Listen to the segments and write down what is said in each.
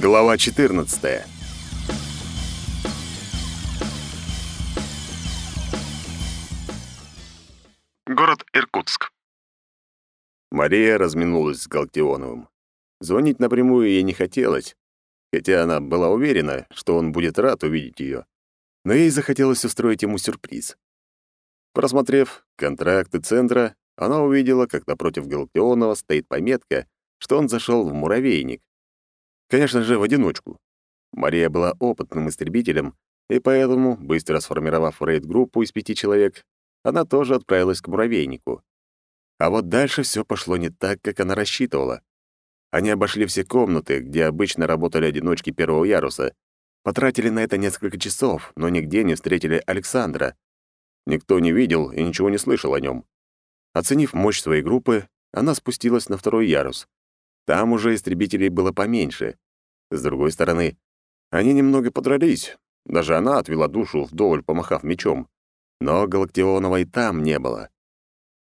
Глава 14. Город Иркутск. Мария разминулась с Галактионовым. Звонить напрямую ей не хотелось, хотя она была уверена, что он будет рад увидеть ее. Но ей захотелось устроить ему сюрприз. Просмотрев контракты центра, она увидела, как напротив Галактионова стоит пометка, что он зашел в муравейник. Конечно же, в одиночку. Мария была опытным истребителем, и поэтому, быстро сформировав рейд-группу из пяти человек, она тоже отправилась к муравейнику. А вот дальше все пошло не так, как она рассчитывала. Они обошли все комнаты, где обычно работали одиночки первого яруса, потратили на это несколько часов, но нигде не встретили Александра. Никто не видел и ничего не слышал о нем. Оценив мощь своей группы, она спустилась на второй ярус. Там уже истребителей было поменьше. С другой стороны, они немного подрались. Даже она отвела душу, вдоволь помахав мечом. Но Галактионова и там не было.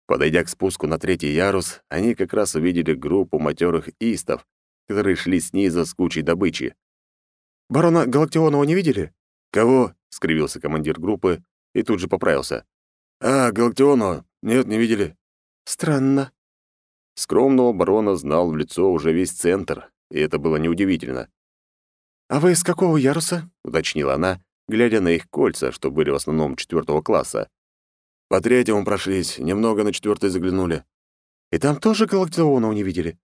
Подойдя к спуску на третий ярус, они как раз увидели группу матерых истов, которые шли снизу с кучей добычи. «Барона Галактионова не видели?» «Кого?» — скривился командир группы и тут же поправился. «А, Галактионова? Нет, не видели». «Странно. Скромного барона знал в лицо уже весь центр, и это было неудивительно. «А вы из какого яруса?» — уточнила она, глядя на их кольца, что были в основном четвертого класса. «По третьему прошлись, немного на четвертый заглянули». «И там тоже Галактионова не видели?»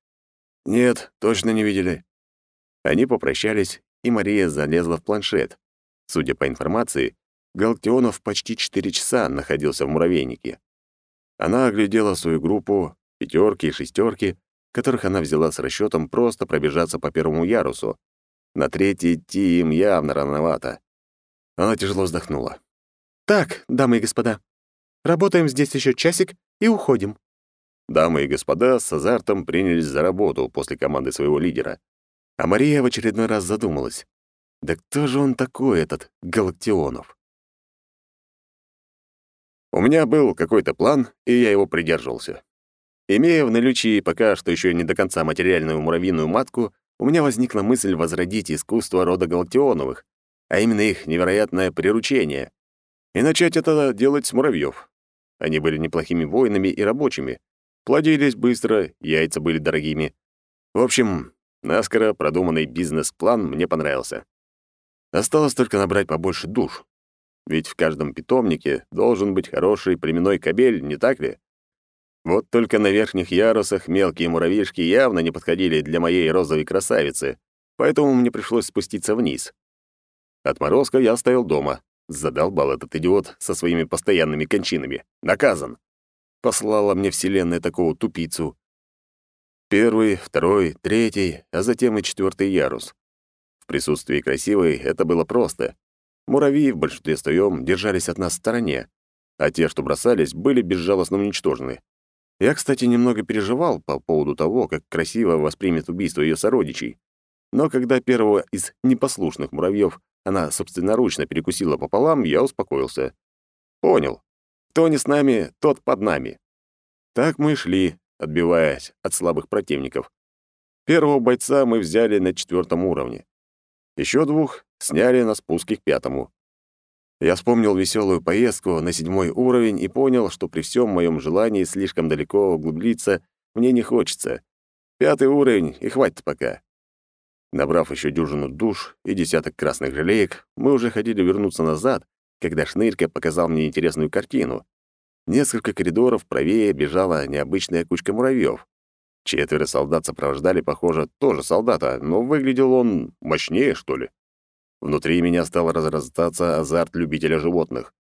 «Нет, точно не видели». Они попрощались, и Мария залезла в планшет. Судя по информации, Галактионов почти четыре часа находился в муравейнике. Она оглядела свою группу, пятерки и шестерки, которых она взяла с расчетом просто пробежаться по первому ярусу. На третий идти им явно рановато. Она тяжело вздохнула. «Так, дамы и господа, работаем здесь еще часик и уходим». Дамы и господа с азартом принялись за работу после команды своего лидера. А Мария в очередной раз задумалась. Да кто же он такой, этот Галактионов? У меня был какой-то план, и я его придерживался. Имея в наличии пока что еще не до конца материальную муравьиную матку, у меня возникла мысль возродить искусство рода Галактионовых, а именно их невероятное приручение, и начать это делать с муравьев. Они были неплохими воинами и рабочими, плодились быстро, яйца были дорогими. В общем, наскоро продуманный бизнес-план мне понравился. Осталось только набрать побольше душ. Ведь в каждом питомнике должен быть хороший племенной кобель, не так ли? Вот только на верхних ярусах мелкие муравьишки явно не подходили для моей розовой красавицы, поэтому мне пришлось спуститься вниз. Отморозка я оставил дома. Задолбал этот идиот со своими постоянными кончинами. Наказан. Послала мне вселенная такого тупицу. Первый, второй, третий, а затем и четвертый ярус. В присутствии красивой это было просто. Муравьи в большинстве своем держались от нас в стороне, а те, что бросались, были безжалостно уничтожены. Я, кстати, немного переживал по поводу того, как красиво воспримет убийство ее сородичей. Но когда первого из непослушных муравьев она собственноручно перекусила пополам, я успокоился. Понял. Кто не с нами, тот под нами. Так мы шли, отбиваясь от слабых противников. Первого бойца мы взяли на четвертом уровне. Еще двух сняли на спуске к пятому. Я вспомнил веселую поездку на седьмой уровень и понял, что при всем моем желании слишком далеко углубиться мне не хочется. Пятый уровень, и хватит пока. Набрав еще дюжину душ и десяток красных жалеек, мы уже хотели вернуться назад, когда Шнырька показал мне интересную картину. Несколько коридоров правее бежала необычная кучка муравьев. Четверо солдат сопровождали, похоже, тоже солдата, но выглядел он мощнее, что ли. Внутри меня стал разрастаться азарт любителя животных.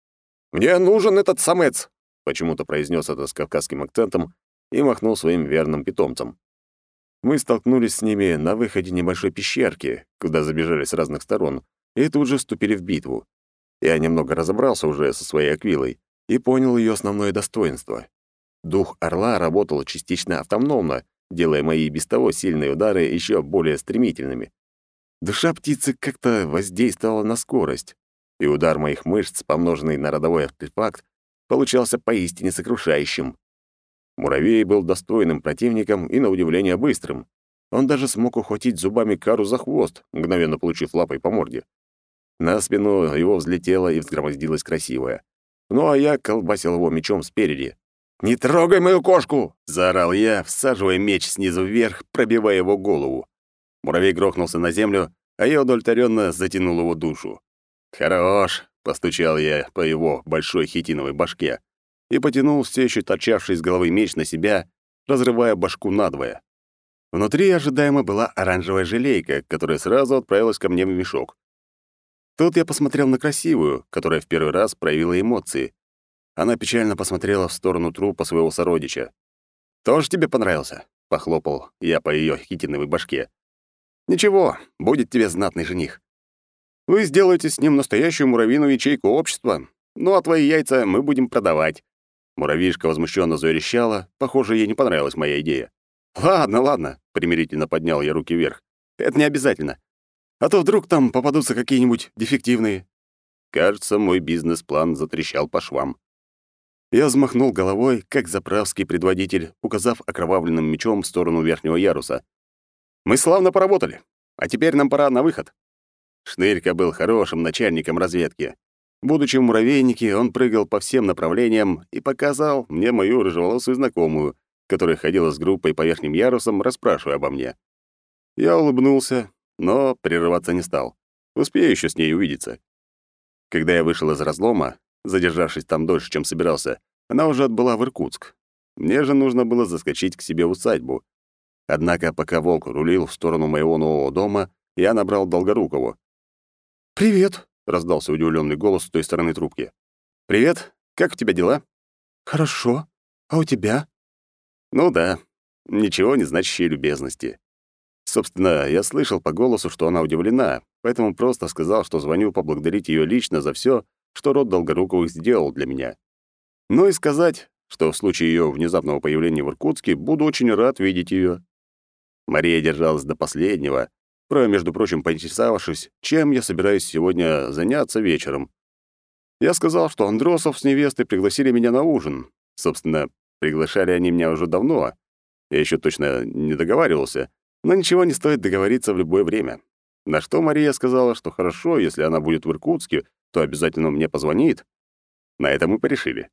«Мне нужен этот самец!» — почему-то произнес это с кавказским акцентом и махнул своим верным питомцем. Мы столкнулись с ними на выходе небольшой пещерки, куда забежали с разных сторон, и тут же вступили в битву. Я немного разобрался уже со своей аквилой и понял ее основное достоинство. Дух орла работал частично автономно, делая мои без того сильные удары еще более стремительными. Душа птицы как-то воздействовала на скорость, и удар моих мышц, помноженный на родовой артефакт, получался поистине сокрушающим. Муравей был достойным противником и, на удивление, быстрым. Он даже смог ухватить зубами кару за хвост, мгновенно получив лапой по морде. На спину его взлетело и взгромоздилось красивое. Ну а я колбасил его мечом спереди. «Не трогай мою кошку!» — заорал я, всаживая меч снизу вверх, пробивая его голову. Муравей грохнулся на землю, а я удовлетворенно затянул его душу. «Хорош!» — постучал я по его большой хитиновой башке и потянул все еще торчавший из головы меч на себя, разрывая башку надвое. Внутри ожидаемо была оранжевая желейка, которая сразу отправилась ко мне в мешок. Тут я посмотрел на красивую, которая в первый раз проявила эмоции. Она печально посмотрела в сторону трупа своего сородича. «Тоже тебе понравился?» — похлопал я по ее хитиновой башке. «Ничего, будет тебе знатный жених. Вы сделаете с ним настоящую муравьиную ячейку общества, ну а твои яйца мы будем продавать». Муравьишка возмущенно заверещала, похоже, ей не понравилась моя идея. «Ладно, ладно», — примирительно поднял я руки вверх. «Это не обязательно. А то вдруг там попадутся какие-нибудь дефективные». Кажется, мой бизнес-план затрещал по швам. Я взмахнул головой, как заправский предводитель, указав окровавленным мечом в сторону верхнего яруса. «Мы славно поработали, а теперь нам пора на выход». Шнырька был хорошим начальником разведки. Будучи в муравейнике, он прыгал по всем направлениям и показал мне мою рыжеволосую знакомую, которая ходила с группой по верхним ярусам, расспрашивая обо мне. Я улыбнулся, но прерываться не стал. Успею еще с ней увидеться. Когда я вышел из разлома, задержавшись там дольше, чем собирался, она уже отбыла в Иркутск. Мне же нужно было заскочить к себе в усадьбу. Однако, пока волк рулил в сторону моего нового дома, я набрал Долгорукову. «Привет!» — раздался удивленный голос с той стороны трубки. «Привет! Как у тебя дела?» «Хорошо. А у тебя?» «Ну да, ничего не значащие любезности. Собственно, я слышал по голосу, что она удивлена, поэтому просто сказал, что звоню поблагодарить ее лично за все, что род Долгоруковых сделал для меня. Ну и сказать, что в случае ее внезапного появления в Иркутске буду очень рад видеть ее. Мария держалась до последнего, про, между прочим, поинтересовавшись, чем я собираюсь сегодня заняться вечером. Я сказал, что Андросов с невестой пригласили меня на ужин. Собственно, приглашали они меня уже давно. Я еще точно не договаривался, но ничего не стоит договориться в любое время. На что Мария сказала, что хорошо, если она будет в Иркутске, то обязательно мне позвонит. На этом мы порешили.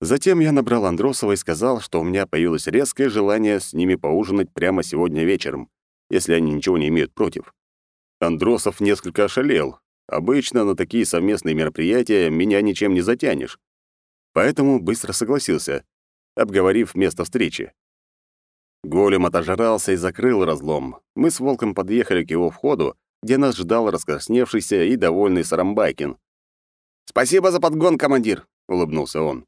Затем я набрал Андросова и сказал, что у меня появилось резкое желание с ними поужинать прямо сегодня вечером, если они ничего не имеют против. Андросов несколько ошалел. Обычно на такие совместные мероприятия меня ничем не затянешь. Поэтому быстро согласился, обговорив место встречи. Голем отожрался и закрыл разлом. Мы с Волком подъехали к его входу, где нас ждал раскрасневшийся и довольный Сарамбайкин. «Спасибо за подгон, командир!» — улыбнулся он.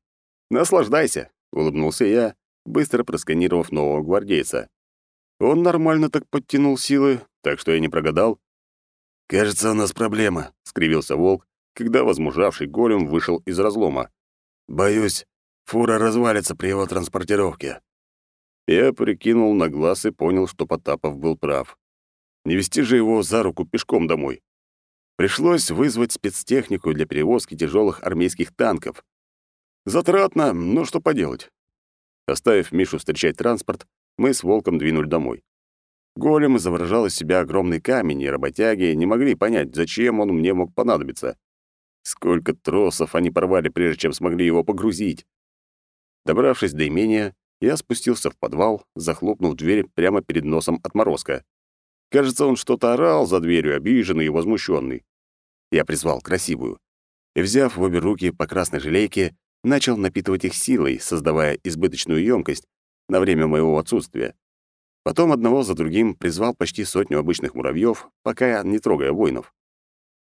«Наслаждайся!» — улыбнулся я, быстро просканировав нового гвардейца. Он нормально так подтянул силы, так что я не прогадал. «Кажется, у нас проблема», — скривился Волк, когда возмужавший голем вышел из разлома. «Боюсь, фура развалится при его транспортировке. Я прикинул на глаз и понял, что Потапов был прав. Не вести же его за руку пешком домой. Пришлось вызвать спецтехнику для перевозки тяжелых армейских танков. Затратно, но что поделать. Оставив Мишу встречать транспорт, мы с Волком двинули домой. Голем изображал из себя огромный камень, и работяги не могли понять, зачем он мне мог понадобиться. Сколько тросов они порвали, прежде чем смогли его погрузить. Добравшись до имения, я спустился в подвал, захлопнув дверь прямо перед носом отморозка. Кажется, он что-то орал за дверью, обиженный и возмущенный. Я призвал красивую. И, взяв в обе руки по красной желейке, начал напитывать их силой, создавая избыточную емкость на время моего отсутствия. Потом одного за другим призвал почти сотню обычных муравьев, пока не трогая воинов.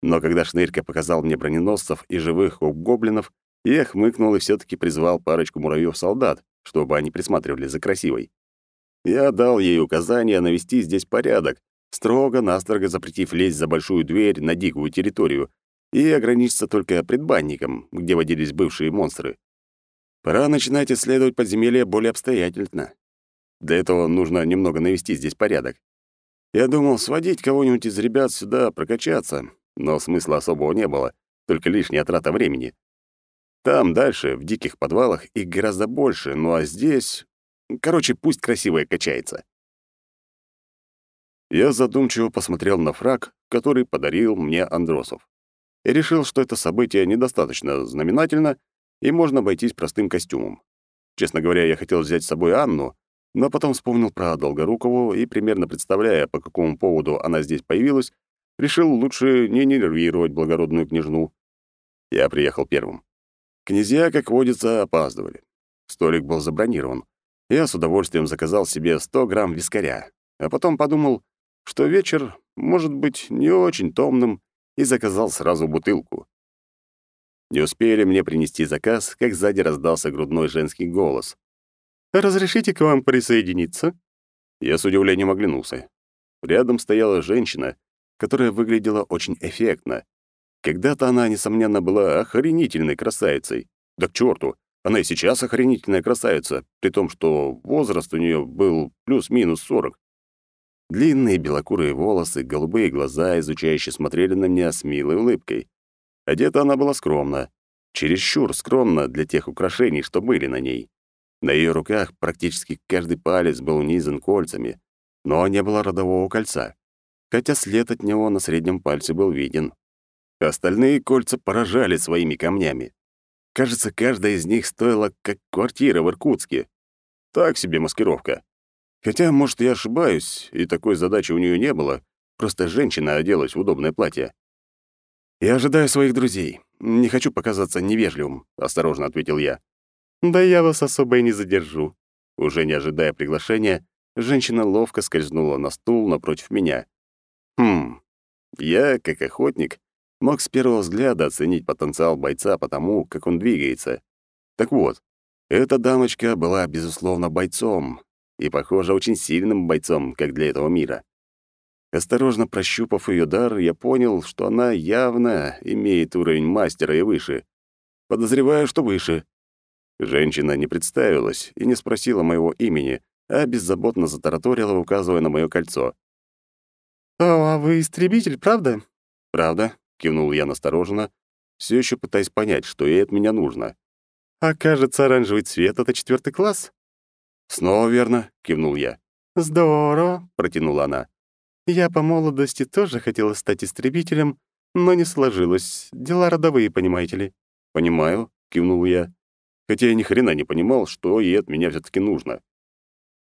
Но когда Шнырька показал мне броненосцев и живых гоблинов, я хмыкнул и все таки призвал парочку муравьев-солдат, чтобы они присматривали за красивой. Я дал ей указание навести здесь порядок, строго-настрого запретив лезть за большую дверь на дикую территорию и ограничиться только предбанником, где водились бывшие монстры. Пора начинать исследовать подземелье более обстоятельно. Для этого нужно немного навести здесь порядок. Я думал сводить кого-нибудь из ребят сюда, прокачаться, но смысла особого не было, только лишняя трата времени. Там дальше, в диких подвалах, их гораздо больше, ну а здесь... Короче, пусть красивая качается. Я задумчиво посмотрел на фраг, который подарил мне Андросов. И решил, что это событие недостаточно знаменательно, и можно обойтись простым костюмом. Честно говоря, я хотел взять с собой Анну, но потом вспомнил про Долгорукову и, примерно представляя, по какому поводу она здесь появилась, решил лучше не нервировать благородную княжну. Я приехал первым. Князья, как водится, опаздывали. Столик был забронирован. Я с удовольствием заказал себе 100 грамм вискаря, а потом подумал, что вечер может быть не очень томным, и заказал сразу бутылку. Не успели мне принести заказ, как сзади раздался грудной женский голос. «Разрешите к вам присоединиться?» Я с удивлением оглянулся. Рядом стояла женщина, которая выглядела очень эффектно. Когда-то она, несомненно, была охренительной красавицей. Да к черту, она и сейчас охренительная красавица, при том, что возраст у нее был плюс-минус сорок. Длинные белокурые волосы, голубые глаза, изучающие смотрели на меня с милой улыбкой. Одета она была скромно, чересчур скромно для тех украшений, что были на ней. На ее руках практически каждый палец был унизан кольцами, но не было родового кольца хотя след от него на среднем пальце был виден. Остальные кольца поражали своими камнями. Кажется, каждая из них стоила как квартира в Иркутске. Так себе маскировка. Хотя, может, я ошибаюсь, и такой задачи у нее не было, просто женщина оделась в удобное платье. «Я ожидаю своих друзей. Не хочу показаться невежливым», — осторожно ответил я. «Да я вас особо и не задержу». Уже не ожидая приглашения, женщина ловко скользнула на стул напротив меня. Хм, я, как охотник, мог с первого взгляда оценить потенциал бойца по тому, как он двигается. Так вот, эта дамочка была, безусловно, бойцом, и, похоже, очень сильным бойцом, как для этого мира. Осторожно прощупав ее дар, я понял, что она явно имеет уровень мастера и выше. Подозреваю, что выше. Женщина не представилась и не спросила моего имени, а беззаботно затараторила, указывая на мое кольцо. «О, а вы истребитель, правда?» «Правда», — кивнул я настороженно, все еще пытаясь понять, что ей от меня нужно. «А кажется, оранжевый цвет — это четвертый класс?» «Снова верно», — кивнул я. «Здорово», — протянула она. «Я по молодости тоже хотела стать истребителем, но не сложилось. Дела родовые, понимаете ли». «Понимаю», — кивнул я, хотя я ни хрена не понимал, что ей от меня все таки нужно.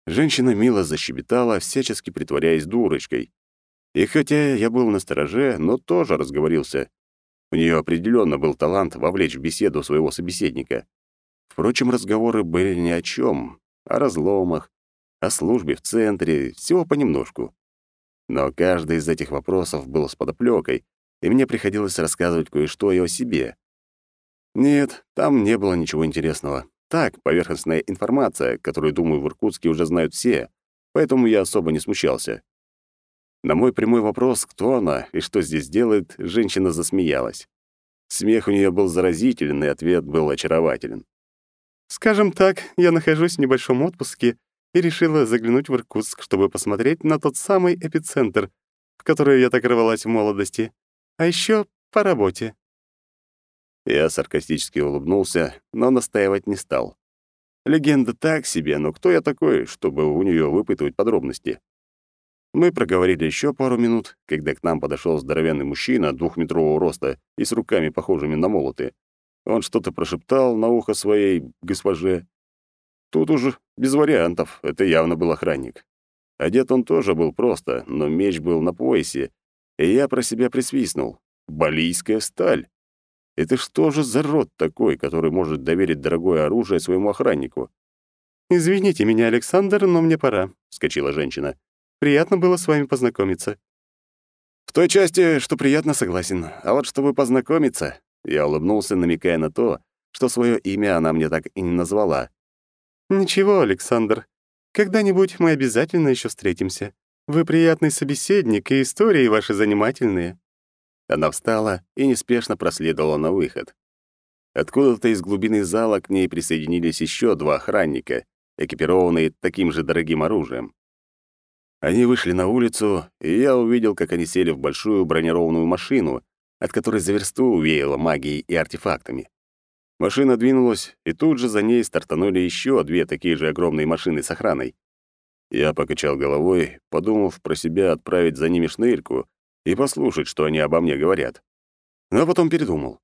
Женщина мило защебетала, всячески притворяясь дурочкой. И хотя я был на стороже, но тоже разговорился. У нее определенно был талант вовлечь в беседу своего собеседника. Впрочем, разговоры были ни о чем, о разломах, о службе в центре, всего понемножку. Но каждый из этих вопросов был с подоплёкой, и мне приходилось рассказывать кое-что и о себе. Нет, там не было ничего интересного. Так, поверхностная информация, которую, думаю, в Иркутске уже знают все, поэтому я особо не смущался. На мой прямой вопрос, кто она и что здесь делает, женщина засмеялась. Смех у нее был заразительный, ответ был очарователен. «Скажем так, я нахожусь в небольшом отпуске и решила заглянуть в Иркутск, чтобы посмотреть на тот самый эпицентр, в который я так рвалась в молодости. А еще по работе». Я саркастически улыбнулся, но настаивать не стал. Легенда так себе, но кто я такой, чтобы у нее выпытывать подробности? Мы проговорили еще пару минут, когда к нам подошел здоровенный мужчина двухметрового роста и с руками, похожими на молоты. Он что-то прошептал на ухо своей госпоже. Тут уже без вариантов, это явно был охранник. Одет он тоже был просто, но меч был на поясе, и я про себя присвистнул. Балийская сталь. Это что же за род такой, который может доверить дорогое оружие своему охраннику? «Извините меня, Александр, но мне пора», — вскочила женщина. Приятно было с вами познакомиться». «В той части, что приятно, согласен. А вот чтобы познакомиться...» Я улыбнулся, намекая на то, что свое имя она мне так и не назвала. «Ничего, Александр. Когда-нибудь мы обязательно еще встретимся. Вы приятный собеседник, и истории ваши занимательные». Она встала и неспешно проследовала на выход. Откуда-то из глубины зала к ней присоединились еще два охранника, экипированные таким же дорогим оружием. Они вышли на улицу, и я увидел, как они сели в большую бронированную машину, от которой за версту увеяло магией и артефактами. Машина двинулась, и тут же за ней стартанули еще две такие же огромные машины с охраной. Я покачал головой, подумав про себя отправить за ними шнырьку и послушать, что они обо мне говорят. Но потом передумал.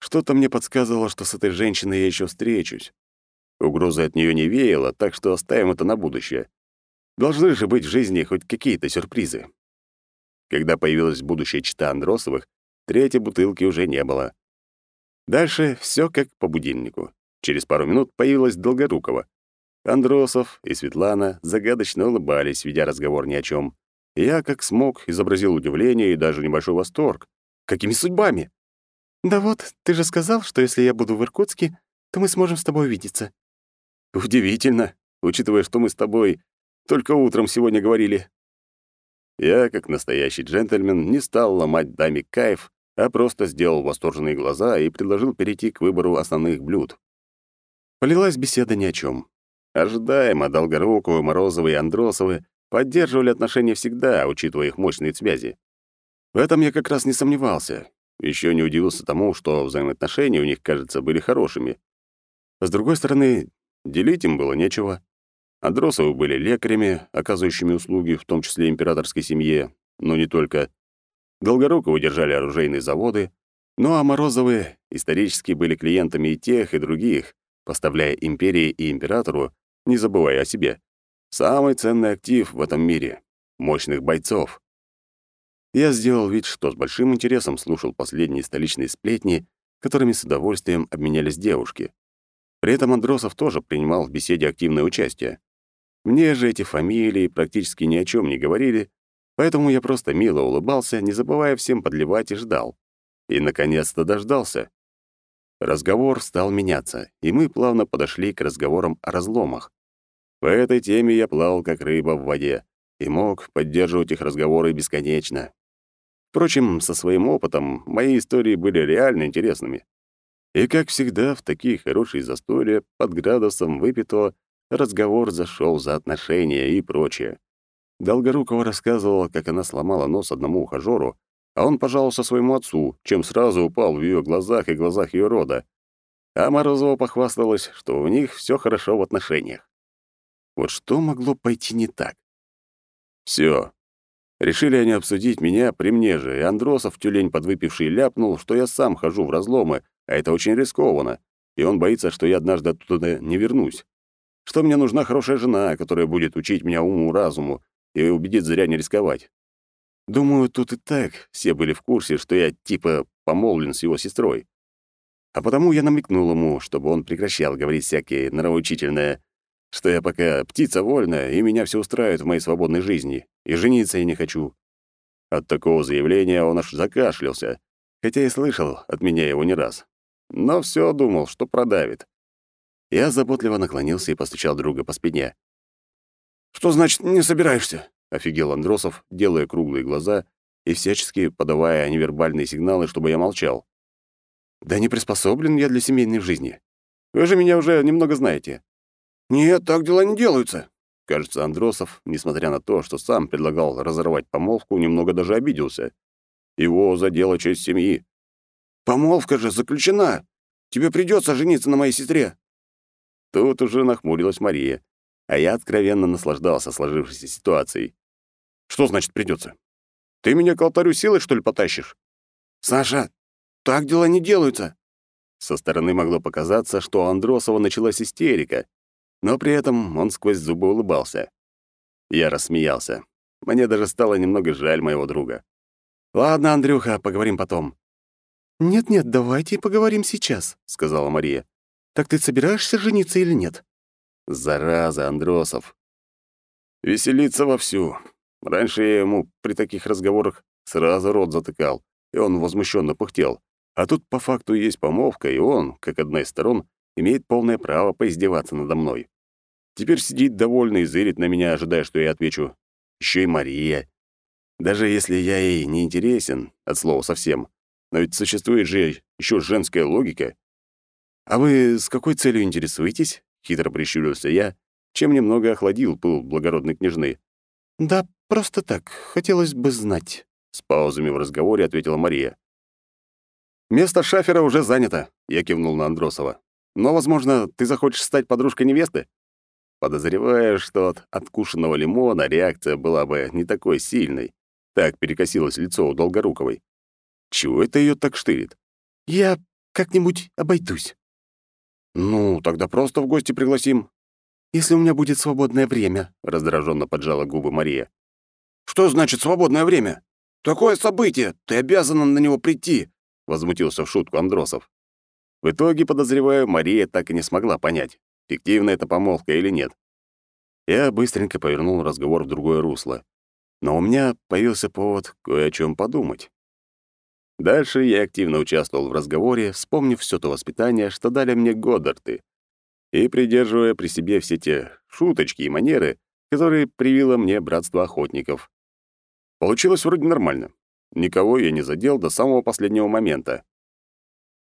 Что-то мне подсказывало, что с этой женщиной я еще встречусь. Угрозы от нее не веяло, так что оставим это на будущее. Должны же быть в жизни хоть какие-то сюрпризы. Когда появилась будущая чита Андросовых, третьей бутылки уже не было. Дальше все как по будильнику. Через пару минут появилась Долгорукова. Андросов и Светлана загадочно улыбались, ведя разговор ни о чем. Я, как смог, изобразил удивление и даже небольшой восторг. Какими судьбами? «Да вот, ты же сказал, что если я буду в Иркутске, то мы сможем с тобой увидеться». «Удивительно, учитывая, что мы с тобой только утром сегодня говорили». Я, как настоящий джентльмен, не стал ломать даме кайф, а просто сделал восторженные глаза и предложил перейти к выбору основных блюд. Полилась беседа ни о чем. Ожидаемо Долгоруковы, Морозовы и Андросовы поддерживали отношения всегда, учитывая их мощные связи. В этом я как раз не сомневался. Еще не удивился тому, что взаимоотношения у них, кажется, были хорошими. С другой стороны, делить им было нечего. Андросовы были лекарями, оказывающими услуги, в том числе императорской семье, но не только. Долгоруковы держали оружейные заводы, ну а Морозовы исторически были клиентами и тех, и других, поставляя империи и императору, не забывая о себе, самый ценный актив в этом мире — мощных бойцов. Я сделал вид, что с большим интересом слушал последние столичные сплетни, которыми с удовольствием обменялись девушки. При этом Андросов тоже принимал в беседе активное участие. Мне же эти фамилии практически ни о чем не говорили, поэтому я просто мило улыбался, не забывая всем подливать и ждал. И, наконец-то, дождался. Разговор стал меняться, и мы плавно подошли к разговорам о разломах. В этой теме я плавал как рыба в воде и мог поддерживать их разговоры бесконечно. Впрочем, со своим опытом мои истории были реально интересными. И, как всегда, в такие хорошие застолья под градусом выпитого разговор зашел за отношения и прочее. Долгорукова рассказывала, как она сломала нос одному ухажёру, а он пожаловался своему отцу, чем сразу упал в ее глазах и глазах ее рода. А Морозова похвасталась, что у них все хорошо в отношениях. Вот что могло пойти не так? Все, Решили они обсудить меня при мне же, и Андросов, тюлень подвыпивший, ляпнул, что я сам хожу в разломы, а это очень рискованно, и он боится, что я однажды оттуда не вернусь. Что мне нужна хорошая жена, которая будет учить меня уму-разуму и убедит зря не рисковать. Думаю, тут и так все были в курсе, что я типа помолвлен с его сестрой. А потому я намекнул ему, чтобы он прекращал говорить всякие нравоучительные что я пока птица вольная, и меня все устраивает в моей свободной жизни, и жениться я не хочу. От такого заявления он аж закашлялся, хотя и слышал от меня его не раз. Но все думал, что продавит. Я заботливо наклонился и постучал друга по спине. «Что значит «не собираешься»?» — офигел Андросов, делая круглые глаза и всячески подавая невербальные сигналы, чтобы я молчал. «Да не приспособлен я для семейной жизни. Вы же меня уже немного знаете. «Нет, так дела не делаются». Кажется, Андросов, несмотря на то, что сам предлагал разорвать помолвку, немного даже обиделся. Его задела честь семьи. «Помолвка же заключена. Тебе придется жениться на моей сестре». Тут уже нахмурилась Мария, а я откровенно наслаждался сложившейся ситуацией. «Что значит придется? Ты меня к алтарю силой, что ли, потащишь?» «Саша, так дела не делаются». Со стороны могло показаться, что у Андросова началась истерика, но при этом он сквозь зубы улыбался. Я рассмеялся. Мне даже стало немного жаль моего друга. «Ладно, Андрюха, поговорим потом». «Нет-нет, давайте поговорим сейчас», — сказала Мария. «Так ты собираешься жениться или нет?» «Зараза, Андросов. Веселиться вовсю. Раньше я ему при таких разговорах сразу рот затыкал, и он возмущенно пыхтел. А тут по факту есть помолвка, и он, как одна из сторон, имеет полное право поиздеваться надо мной. Теперь сидит довольный и зырит на меня, ожидая, что я отвечу. Еще и Мария. Даже если я ей не интересен, от слова совсем, но ведь существует же еще женская логика. «А вы с какой целью интересуетесь?» — хитро прищурился я, чем немного охладил пыл благородной княжны. «Да, просто так. Хотелось бы знать», — с паузами в разговоре ответила Мария. «Место шафера уже занято», — я кивнул на Андросова. Но, возможно, ты захочешь стать подружкой невесты?» Подозреваю, что от откушенного лимона реакция была бы не такой сильной. Так перекосилось лицо у Долгоруковой. Чего это ее так штырит? «Я как-нибудь обойдусь». «Ну, тогда просто в гости пригласим». «Если у меня будет свободное время», — раздраженно поджала губы Мария. «Что значит свободное время? Такое событие! Ты обязана на него прийти!» — возмутился в шутку Андросов. В итоге, подозреваю, Мария так и не смогла понять, фиктивна это помолвка или нет. Я быстренько повернул разговор в другое русло. Но у меня появился повод кое о чем подумать. Дальше я активно участвовал в разговоре, вспомнив все то воспитание, что дали мне Годдарты, и придерживая при себе все те шуточки и манеры, которые привило мне братство охотников. Получилось вроде нормально. Никого я не задел до самого последнего момента.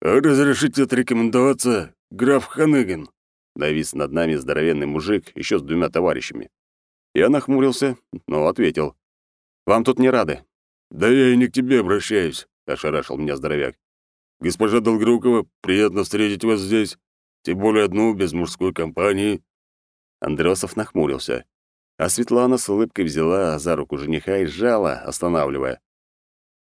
«Разрешите отрекомендоваться, граф Ханыгин», — навис над нами здоровенный мужик еще с двумя товарищами. Я нахмурился, но ответил. «Вам тут не рады». «Да я и не к тебе обращаюсь», — ошарашил меня здоровяк. «Госпожа Долгрукова, приятно встретить вас здесь, тем более одну, без мужской компании». Андросов нахмурился, а Светлана с улыбкой взяла за руку жениха и сжала, останавливая.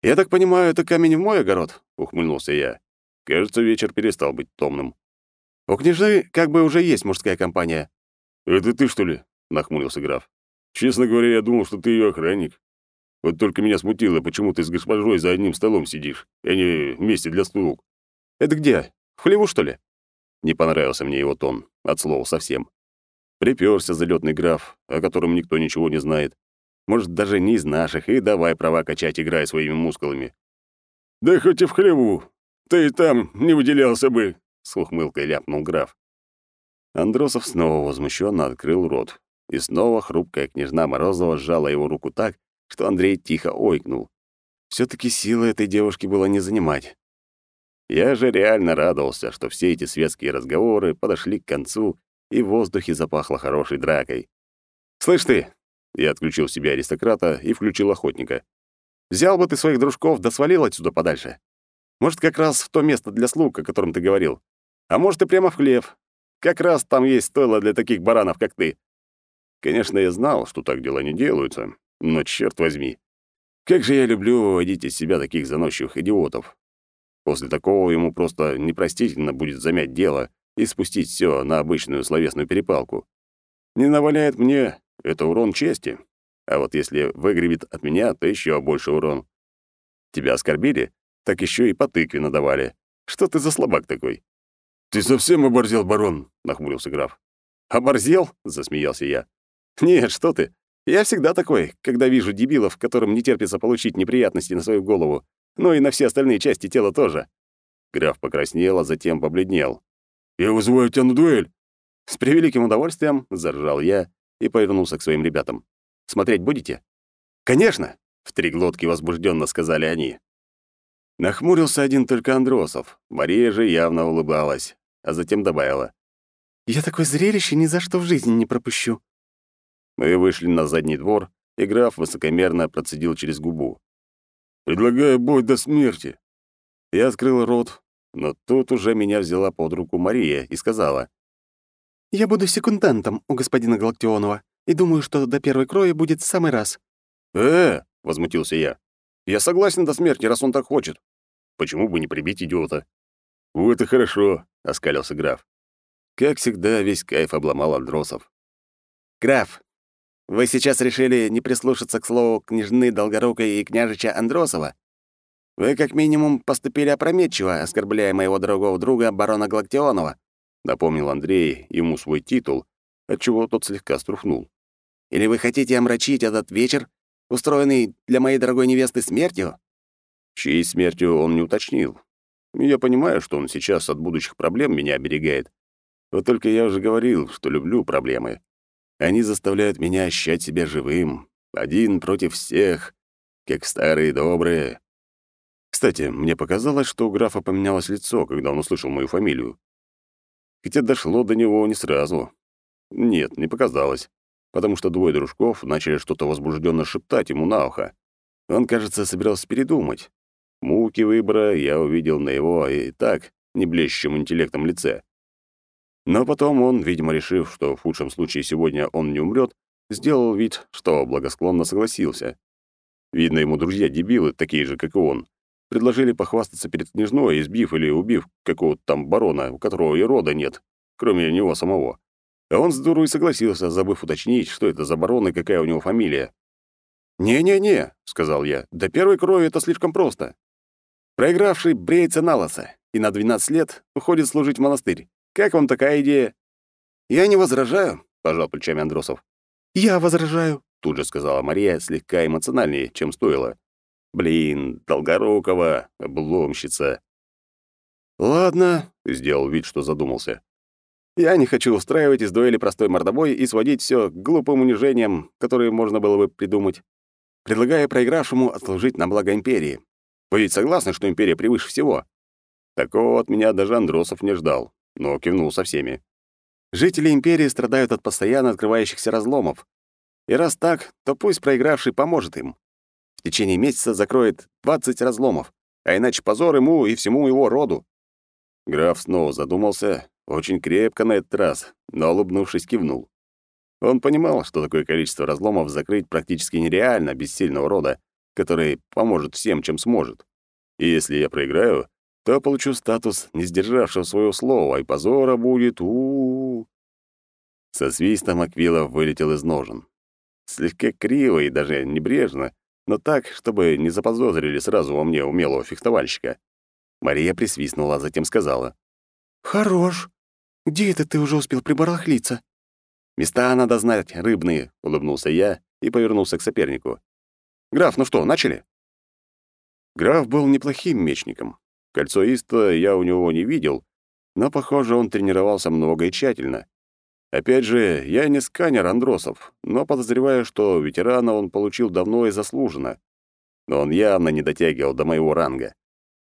«Я так понимаю, это камень в мой огород?» — ухмыльнулся я. Кажется, вечер перестал быть томным. «У княжны как бы уже есть мужская компания». «Это ты, что ли?» — нахмурился граф. «Честно говоря, я думал, что ты ее охранник. Вот только меня смутило, почему ты с госпожой за одним столом сидишь, а не вместе для слуг». «Это где? В хлеву, что ли?» Не понравился мне его тон, от слова совсем. Припёрся залетный граф, о котором никто ничего не знает. Может, даже не из наших, и давай права качать, играя своими мускулами. «Да хоть и в хлеву. Ты и там не выделялся бы», — с ухмылкой ляпнул граф. Андросов снова возмущенно открыл рот. И снова хрупкая княжна Морозова сжала его руку так, что Андрей тихо ойкнул. все таки силы этой девушки было не занимать. Я же реально радовался, что все эти светские разговоры подошли к концу, и в воздухе запахло хорошей дракой. «Слышь ты!» — я отключил себе аристократа и включил охотника. «Взял бы ты своих дружков да свалил отсюда подальше. Может, как раз в то место для слуг, о котором ты говорил. А может, и прямо в хлев. Как раз там есть стойло для таких баранов, как ты». Конечно, я знал, что так дела не делаются, но черт возьми, как же я люблю выводить из себя таких заносчивых идиотов. После такого ему просто непростительно будет замять дело и спустить все на обычную словесную перепалку. Не наваляет мне — это урон чести. А вот если выгребет от меня, то еще больше урон. Тебя оскорбили? Так еще и по тыкве надавали. Что ты за слабак такой? «Ты совсем оборзел, барон?» — нахмурился граф. «Оборзел?» — засмеялся я. «Нет, что ты. Я всегда такой, когда вижу дебилов, которым не терпится получить неприятности на свою голову, ну и на все остальные части тела тоже». Граф покраснел, а затем побледнел. «Я вызываю тебя на дуэль!» «С превеликим удовольствием», — заржал я и повернулся к своим ребятам. «Смотреть будете?» «Конечно!» — в три глотки возбужденно сказали они. Нахмурился один только Андросов. Мария же явно улыбалась, а затем добавила. «Я такое зрелище ни за что в жизни не пропущу». Мы вышли на задний двор, и граф высокомерно процедил через губу. «Предлагаю бой до смерти». Я открыл рот, но тут уже меня взяла под руку Мария и сказала. «Я буду секундантом у господина Галактионова и думаю, что до первой крови будет в самый раз». «Э!» — возмутился я. «Я согласен до смерти, раз он так хочет. Почему бы не прибить идиота?» «Вот и хорошо», — оскалился граф. Как всегда, весь кайф обломал Андросов. «Граф, вы сейчас решили не прислушаться к слову княжны Долгорукой и княжича Андросова? Вы как минимум поступили опрометчиво, оскорбляя моего дорогого друга барона Галактионова», — напомнил Андрей ему свой титул, отчего тот слегка струхнул. «Или вы хотите омрачить этот вечер, устроенный для моей дорогой невесты смертью?» Чьей смертью он не уточнил. Я понимаю, что он сейчас от будущих проблем меня оберегает. Вот только я уже говорил, что люблю проблемы. Они заставляют меня ощущать себя живым, один против всех, как старые добрые. Кстати, мне показалось, что у графа поменялось лицо, когда он услышал мою фамилию. Хотя дошло до него не сразу. Нет, не показалось, потому что двое дружков начали что-то возбужденно шептать ему на ухо. Он, кажется, собирался передумать. Муки выбора я увидел на его и так не блещущем интеллектом лице. Но потом он, видимо, решив, что в худшем случае сегодня он не умрет, сделал вид, что благосклонно согласился. Видно, ему друзья-дебилы, такие же, как и он, предложили похвастаться перед княжной, избив или убив какого-то там барона, у которого и рода нет, кроме него самого. А он с дурой согласился, забыв уточнить, что это за барон и какая у него фамилия. «Не-не-не», — сказал я, — «до первой крови это слишком просто. Проигравший бреется на лосо и на 12 лет уходит служить в монастырь. Как вам такая идея?» «Я не возражаю», — пожал плечами Андросов. «Я возражаю», — тут же сказала Мария, слегка эмоциональнее, чем стоило. «Блин, Долгорукова, обломщица». «Ладно», — сделал вид, что задумался. «Я не хочу устраивать из дуэли простой мордобой и сводить все к глупым унижениям, которые можно было бы придумать. Предлагаю проигравшему отслужить на благо Империи. Вы ведь согласны, что Империя превыше всего?» Такого от меня даже Андросов не ждал, но кивнул со всеми. Жители Империи страдают от постоянно открывающихся разломов. И раз так, то пусть проигравший поможет им. В течение месяца закроет 20 разломов, а иначе позор ему и всему его роду. Граф снова задумался, очень крепко на этот раз, но, улыбнувшись, кивнул. Он понимал, что такое количество разломов закрыть практически нереально без сильного рода, который поможет всем, чем сможет. И если я проиграю, то получу статус не сдержавшего своего слова, и позора будет у, -у, -у. Со свистом Аквилов вылетел из ножен. Слегка криво и даже небрежно, но так, чтобы не заподозрили сразу во мне умелого фехтовальщика. Мария присвистнула, а затем сказала. «Хорош. Где это ты уже успел прибарахлиться?» «Места надо знать, рыбные», — улыбнулся я и повернулся к сопернику. «Граф, ну что, начали?» Граф был неплохим мечником. Кольцо Иста я у него не видел, но, похоже, он тренировался много и тщательно. Опять же, я не сканер Андросов, но подозреваю, что ветерана он получил давно и заслуженно. Но он явно не дотягивал до моего ранга.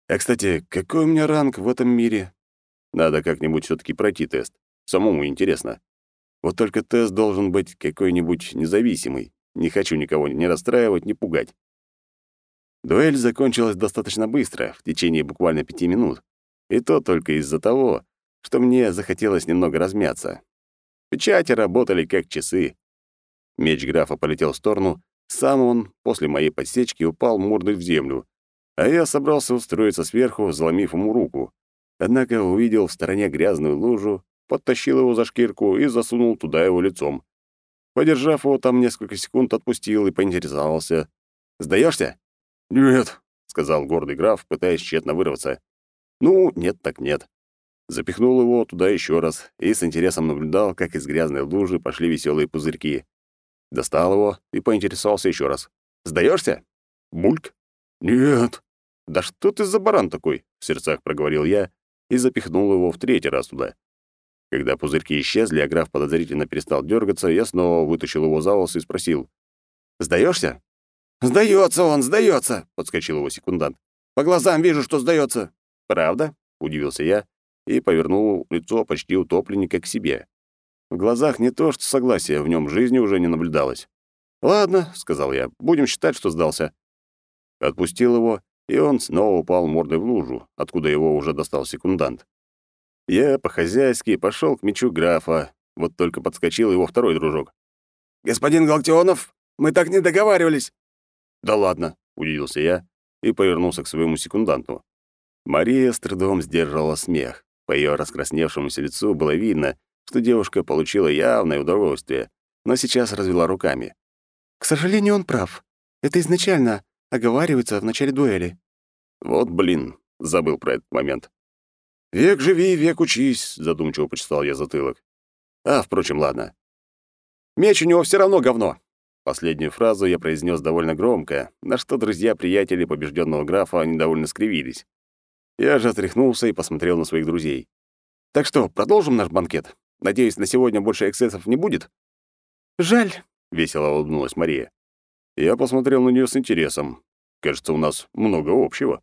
А, кстати, какой у меня ранг в этом мире? Надо как-нибудь все таки пройти тест. Самому интересно. Вот только тест должен быть какой-нибудь независимый. Не хочу никого ни расстраивать, ни пугать. Дуэль закончилась достаточно быстро, в течение буквально пяти минут. И то только из-за того, что мне захотелось немного размяться. Печати работали как часы. Меч графа полетел в сторону, сам он после моей подсечки упал мордой в землю, а я собрался устроиться сверху, заломив ему руку. Однако увидел в стороне грязную лужу, подтащил его за шкирку и засунул туда его лицом. Подержав его там несколько секунд, отпустил и поинтересовался. «Сдаешься? «Нет», — сказал гордый граф, пытаясь тщетно вырваться. «Ну, нет так нет». Запихнул его туда еще раз и с интересом наблюдал, как из грязной лужи пошли веселые пузырьки. Достал его и поинтересовался еще раз. «Сдаешься? Бульк?» «Нет». «Да что ты за баран такой?» — в сердцах проговорил я и запихнул его в третий раз туда. Когда пузырьки исчезли, а граф подозрительно перестал дергаться, я снова вытащил его за волосы и спросил. «Сдаешься? «Сдается он, сдается!» — подскочил его секундант. «По глазам вижу, что сдается!» «Правда?» — удивился я и повернул лицо почти утопленника к себе. В глазах не то что согласие, в нем жизни уже не наблюдалось. «Ладно», — сказал я, — «будем считать, что сдался». Отпустил его, и он снова упал мордой в лужу, откуда его уже достал секундант. Я по-хозяйски пошел к мечу графа, вот только подскочил его второй дружок. «Господин Галактионов, мы так не договаривались!» «Да ладно», — удивился я и повернулся к своему секунданту. Мария с трудом сдерживала смех. По ее раскрасневшемуся лицу было видно, что девушка получила явное удовольствие, но сейчас развела руками. «К сожалению, он прав. Это изначально оговаривается в начале дуэли». «Вот блин», — забыл про этот момент. «Век живи, век учись», — задумчиво почесал я затылок. «А, впрочем, ладно. Меч у него все равно говно. Последнюю фразу я произнес довольно громко, на что друзья-приятели побежденного графа недовольно скривились. Я же отряхнулся и посмотрел на своих друзей. «Так что, продолжим наш банкет? Надеюсь, на сегодня больше эксцессов не будет?» «Жаль», — весело улыбнулась Мария. Я посмотрел на нее с интересом. Кажется, у нас много общего.